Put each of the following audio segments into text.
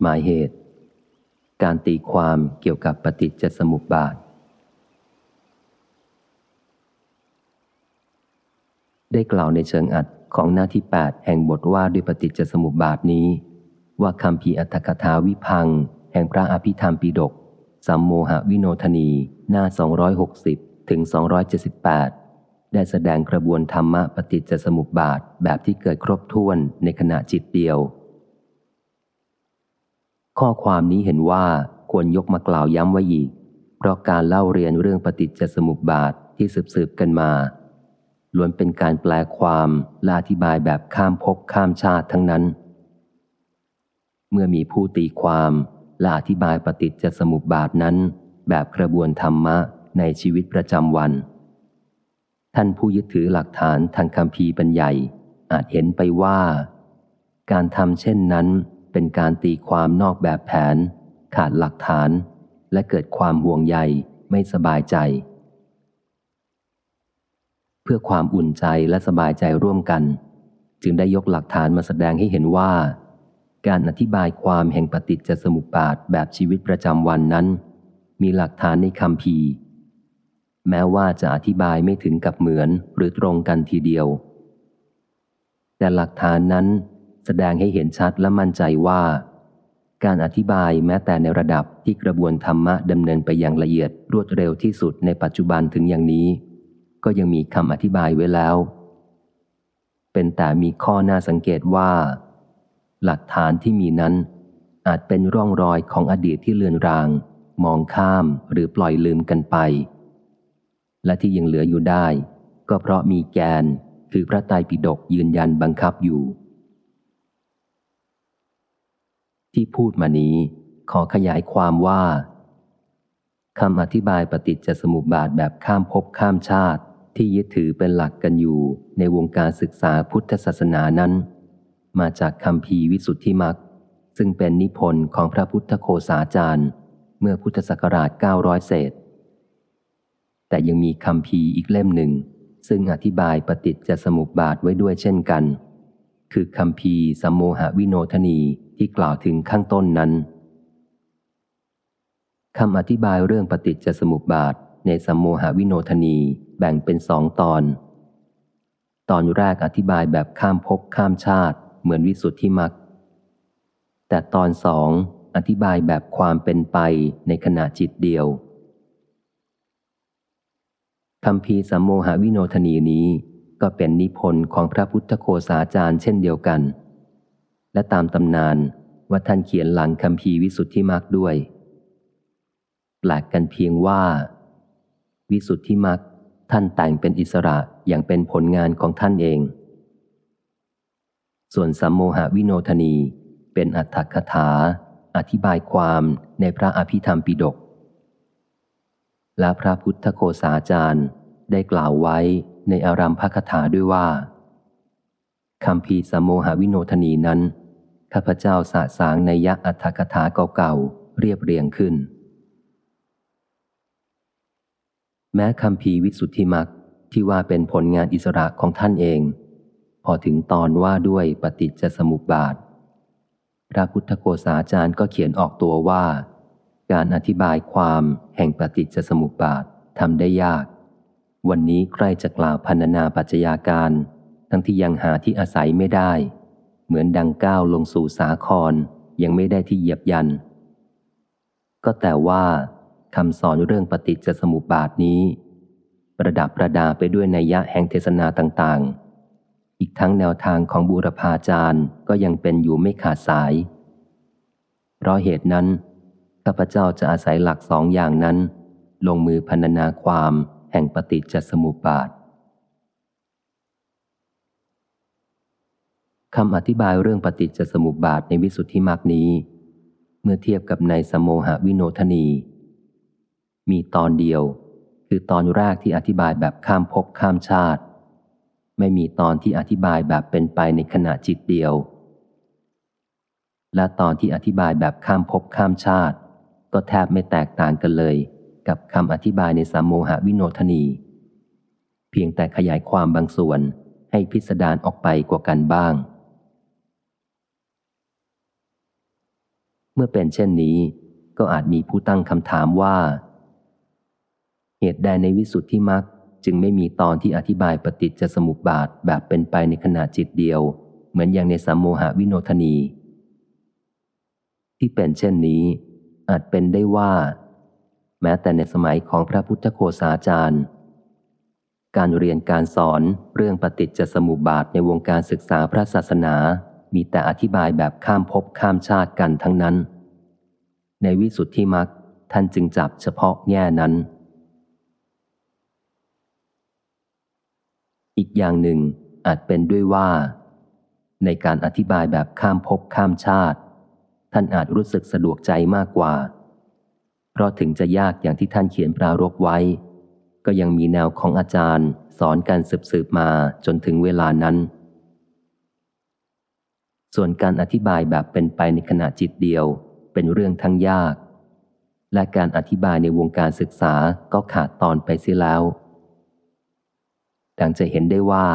หมายเหตุ การตีความเกี่ยวกับปฏิจจสมุปบาท ได้กล่าวในเชิงอัดของหน้าที่ 8 แห่งบทว่าด้วยปฏิจจสมุปบาทนี้ ว่าคำพีอัตถกถาวิพัง แห่งพระอภิธรรมปิฎกสัมโมหวิโนทนีหน้า 260 ถึง 278 ได้แสดงกระบวนธรรมะปฏิจจสมุปบาทแบบที่เกิดครบถ้วนในขณะจิตเดียว ข้อความนี้เห็นว่าควรยกมากล่าวย้ำไว้อีก เพราะการเล่าเรียนเรื่องปฏิจจสมุปบาทที่สืบๆกันมาล้วนเป็นการแปลความและอธิบายแบบข้ามภพข้ามชาติทั้งนั้น เมื่อมีผู้ตีความและอธิบายปฏิจจสมุปบาทนั้น แบบกระบวนธรรมะในชีวิตประจำวัน ท่านผู้ยึดถือหลักฐานทางคำพีเป็นใหญ่ อาจเห็นไปว่า การทำเช่นนั้น เป็นการตีความนอกแบบแผน ขาดหลักฐาน และเกิดความห่วงใยไม่สบายใจ เพื่อความอุ่นใจและสบายใจร่วมกัน จึงได้ยกหลักฐานมาแสดงให้เห็นว่า การอธิบายความแห่งปฏิจจสมุปบาทแบบชีวิตประจำวันนั้น มีหลักฐานในคำพีแม้ว่าจะอธิบายไม่ถึงกับเหมือนหรือตรงกันทีเดียว แต่หลักฐานนั้น แสดงให้เห็นชัดและมั่นใจว่า การอธิบายแม้แต่ในระดับที่กระบวนธรรมะดำเนินไปอย่างละเอียดรวดเร็วที่สุดในปัจจุบันถึงอย่างนี้ ก็ยังมีคำอธิบายไว้แล้ว เป็นแต่มีข้อน่าสังเกตว่า หลักฐานที่มีนั้น อาจเป็นร่องรอยของอดีตที่เลือนราง มองข้ามหรือปล่อยลืมกันไป และที่ยังเหลืออยู่ได้ ก็เพราะมีแกนคือพระไตรปิฎกยืนยันบังคับอยู่ ที่พูดมานี้ ขอขยายความว่าคำอธิบายปฏิจจสมุปบาทแบบข้ามภพข้ามชาติ ที่ยึดถือเป็นหลักกันอยู่ในวงการศึกษาพุทธศาสนานั้น มาจากคำพีวิสุทธิมักซึ่งเป็นนิพนธ์ของพระพุทธโคสาจารย์ เมื่อพุทธศักราช 900 เศษ แต่ยังมีคำพีอีกเล่มหนึ่ง ซึ่งอธิบายปฏิจจสมุปบาทไว้ด้วยเช่นกัน คือคำพีสัมโมหวิโนทนีที่กล่าวถึงข้างต้นนั้นคำอธิบายเรื่องปฏิจจสมุปบาทในสัมโมหวิโนทนีแบ่งเป็นสองตอน ตอนแรกอธิบายแบบข้ามภพข้ามชาติเหมือนวิสุทธิมักแต่ตอนสองอธิบายแบบความเป็นไปในขณะจิตเดียวคำพีสัมโมหวิโนทนีนี้ ก็เป็นนิพนธ์ของพระพุทธโคสาจารย์เช่นเดียวกัน และตามตำนานว่าท่านเขียนหลังคำพีวิสุทธิมักด้วย แปลกกันเพียงว่า วิสุทธิมักท่านแต่งเป็นอิสระอย่างเป็นผลงานของท่านเอง ส่วนสัมโมหวิโนทนีเป็นอัตถคถา อธิบายความในพระอภิธรรมปิฎกและพระพุทธโคสาจารย์ได้กล่าวไว้ ในอารัมภคถาด้วยว่าคำพีสมโมหวิโนทนีนั้น ข้าพเจ้าสะสางในยะอัตถคถาเก่าๆ เรียบเรียงขึ้น แม้คำพีวิสุทธิมักที่ว่าเป็นผลงานอิสระของท่านเอง พอถึงตอนว่าด้วยปฏิจจสมุปบาท พระพุทธโกษาจารย์ก็เขียนออกตัวว่า การอธิบายความแห่งปฏิจจสมุปบาททำได้ยาก วันนี้ใครจะกล่าวพันนาปัจจัยาการ ทั้งที่ยังหาที่อาศัยไม่ได้ เหมือนดังก้าวลงสู่สาครยังไม่ได้ที่เหยียบยัน ก็แต่ว่าคำสอนเรื่องปฏิจจสมุปบาทนี้ ประดับประดาไปด้วยนัยยะแห่งเทศนาต่างๆ อีกทั้งแนวทางของบูรพาจารย์ก็ยังเป็นอยู่ไม่ขาดสาย เพราะเหตุนั้นข้าพเจ้าจะอาศัยหลักสองอย่างนั้น ลงมือพรรณนาความ แห่งปฏิจจสมุปบาทคำอธิบายเรื่องปฏิจจสมุปบาทในวิสุทธิมรรคนี้ เมื่อเทียบกับในสมโมหวิโนทนี มีตอนเดียว คือตอนแรกที่อธิบายแบบข้ามภพข้ามชาติ ไม่มีตอนที่อธิบายแบบเป็นไปในขณะจิตเดียว และตอนที่อธิบายแบบข้ามภพข้ามชาติ ก็แทบไม่แตกต่างกันเลย กับคำอธิบายในสามโมหวิโนทนี เพียงแต่ขยายความบางส่วนให้พิสดารออกไปกว่ากันบ้าง เมื่อเป็นเช่นนี้ ก็อาจมีผู้ตั้งคำถามว่า เหตุใดในวิสุทธิมรรคจึงไม่มีตอนที่อธิบายปฏิจจสมุปบาทแบบเป็นไปในขณะจิตเดียว เหมือนอย่างในสัมโมหวิโนทนี ที่เป็นเช่นนี้อาจเป็นได้ว่า แม้แต่ในสมัยของพระพุทธโคสาจารย์ การเรียนการสอนเรื่องปฏิจจสมุปบาทในวงการศึกษาพระศาสนา มีแต่อธิบายแบบข้ามภพข้ามชาติกันทั้งนั้น ในวิสุทธิมรรคท่านจึงจับเฉพาะแง่นั้น อีกอย่างหนึ่งอาจเป็นด้วยว่า ในการอธิบายแบบข้ามภพข้ามชาติ ท่านอาจรู้สึกสะดวกใจมากกว่า เพราะถึงจะยากอย่างที่ท่านเขียนปรารกไว้ ก็ยังมีแนวของอาจารย์ สอนการสืบสืบมาจนถึงเวลานั้น ส่วนการอธิบายแบบเป็นไปในขณะจิตเดียว เป็นเรื่องทั้งยาก และการอธิบายในวงการศึกษาก็ขาดตอนไปเสียแล้ว ดังจะเห็นได้ว่า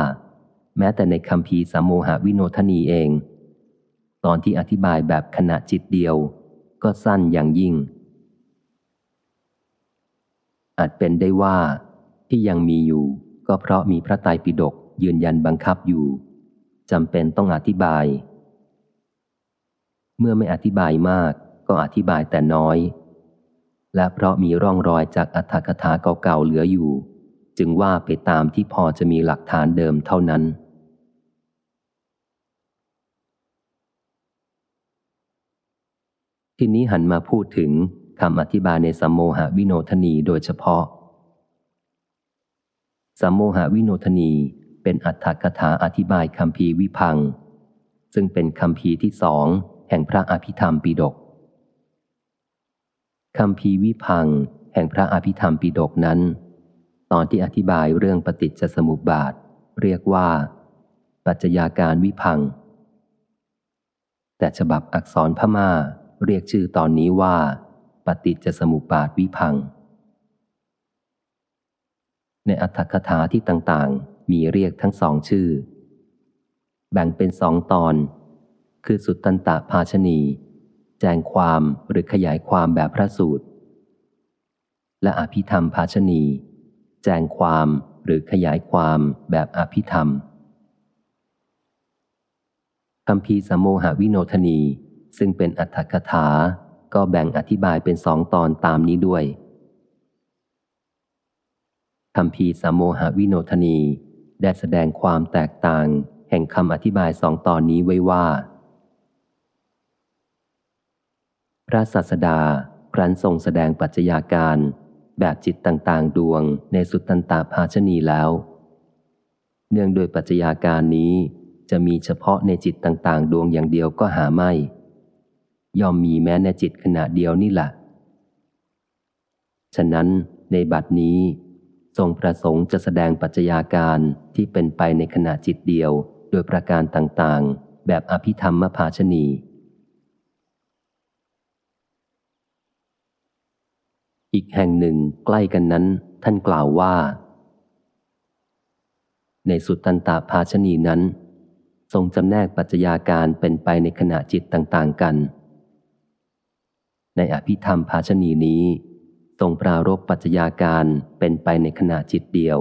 แม้แต่ในคำพีสามโมหวิโนทนีเอง ตอนที่อธิบายแบบขณะจิตเดียว ก็สั้นอย่างยิ่ง อาจเป็นได้ว่าที่ยังมีอยู่ ก็เพราะมีพระไตรปิฎกยืนยันบังคับอยู่จำเป็นต้องอธิบาย เมื่อไม่อธิบายมาก ก็อธิบายแต่น้อย และเพราะมีร่องรอยจากอัธกถาเก่าๆเหลืออยู่ จึงว่าไปตามที่พอจะมีหลักฐานเดิมเท่านั้นทีนี้หันมาพูดถึง คำอธิบายในสัมโมหวิโนทนีโดยเฉพาะ สัมโมหวิโนทนีเป็นอัตถกถาอธิบายคำพีวิพัง ซึ่งเป็นคำพีที่สองแห่งพระอภิธรรมปิฎกคำพีวิพัง แห่งพระอภิธรรมปิฎกนั้น ตอนที่อธิบายเรื่องปฏิจจสมุปบาท เรียกว่า ปัจจยาการวิพัง แต่ฉบับอักษรพมา่าเรียกชื่อตอนนี้ว่า ปฏิจจสมุปบาทวิพัง ในอัตถคถาที่ต่างๆ มีเรียกทั้งสองชื่อ แบ่งเป็นสองตอน คือสุตตันตภาชนีแจงความหรือขยายความแบบพระสูตร และอภิธรรมภาชนีแจงความหรือขยายความแบบอภิธรรมคำพีสมโมหวิโนทนีซึ่งเป็นอัตถกถา ก็แบ่งอธิบายเป็นสองตอนตามนี้ด้วยคำพีสมโมหวิโนทนี ได้แสดงความแตกต่าง แห่งคำอธิบายสองตอนนี้ไว้ว่า พระศาสดาครั้นทรงแสดงปัจจัยาการ แบบจิตต่างๆ ดวงในสุตตันตาภาชนีแล้ว เนื่องโดยปัจจัยาการนี้จะมีเฉพาะในจิตต่างๆ ดวงอย่างเดียวก็หาไม่ ย่อมมีแม้ในจิตขณะเดียวนี่แหละ ฉะนั้นในบัดนี้ ทรงประสงค์จะแสดงปัจจัยาการที่เป็นไปในขณะจิตเดียว โดยประการต่างๆ แบบอภิธรรมภาชนีอีกแห่งหนึ่งใกล้กันนั้น ท่านกล่าวว่า ในสุตตันตภาชนีนั้น ทรงจำแนกปัจจัยาการเป็นไปในขณะจิตต่าง ๆ กัน ในอภิธรรมภาชนีนี้ทรงปรารบปัจจยาการเป็นไปในขณะจิตเดียว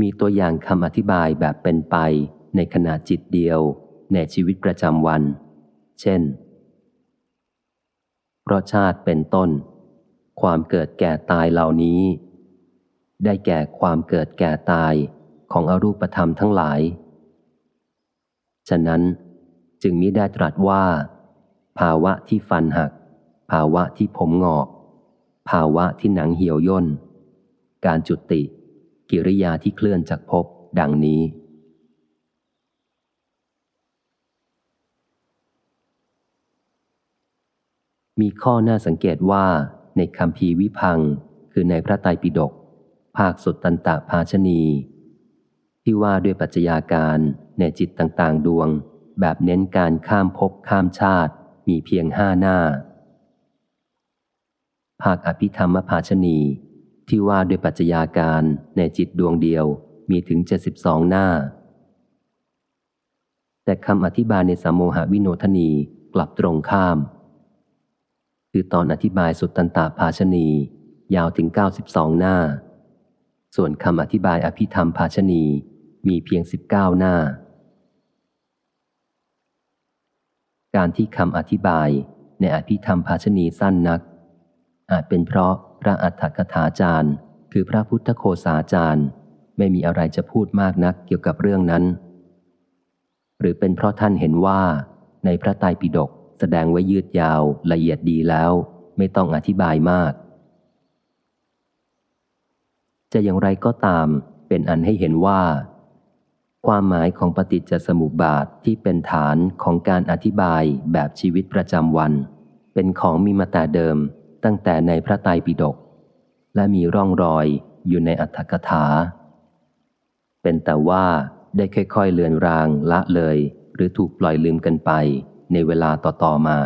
มีตัวอย่างคำอธิบายแบบเป็นไปในขณะจิตเดียว ในชีวิตประจำวัน เช่นเพราะชาติเป็นต้น ความเกิดแก่ตายเหล่านี้ ได้แก่ความเกิดแก่ตายของอรูปธรรมทั้งหลาย ฉะนั้นจึงมิได้ตรัสว่า ภาวะที่ฟันหัก ภาวะที่ผมงอก ภาวะที่หนังเหี่ยวย่น การจุติ กิริยาที่เคลื่อนจากภพดังนี้ มีข้อน่าสังเกตว่าในคำพีวิพังคือในพระไตรปิฎกภาคสุดตันตภาชนี ที่ว่าด้วยปัจจัยาการ ในจิตต่างๆ ดวง แบบเน้นการข้ามภพข้ามชาติ มีเพียงห้าหน้า ภาคอภิธรรมภาชนี ที่ว่าด้วยปัจจัยาการในจิตดวงเดียวมีถึงเจ็ดสิบสองหน้า แต่คำอธิบายในสามโมหวิโนทนีกลับตรงข้าม คือตอนอธิบายสุตตันตาภาชนี ยาวถึง 92 หน้า ส่วนคำอธิบายอภิธรรมภาชนีมีเพียง 19 หน้า การที่คำอธิบายในอภิธรรมภาชนีสั้นนัก อาจเป็นเพราะพระอัฏฐกถาจารย์ คือพระพุทธโคสาจารย์ ไม่มีอะไรจะพูดมากนักเกี่ยวกับเรื่องนั้น หรือเป็นเพราะท่านเห็นว่า ในพระไตรปิฎกแสดงไว้ยืดยาวละเอียดดีแล้ว ไม่ต้องอธิบายมาก จะอย่างไรก็ตาม เป็นอันให้เห็นว่า ความหมายของปฏิจจสมุปบาทที่เป็นฐานของการอธิบายแบบชีวิตประจำวัน เป็นของมีมาแต่เดิมตั้งแต่ในพระไตรปิฎกและมีร่องรอยอยู่ในอัตถกถา เป็นแต่ว่าได้ค่อยๆเลือนรางละเลย หรือถูกปล่อยลืมกันไปในเวลาต่อๆมา